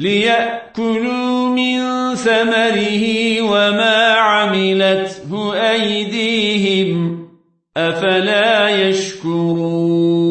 ليأكلوا من ثمره وما عملته أيديهم أفلا يشكرون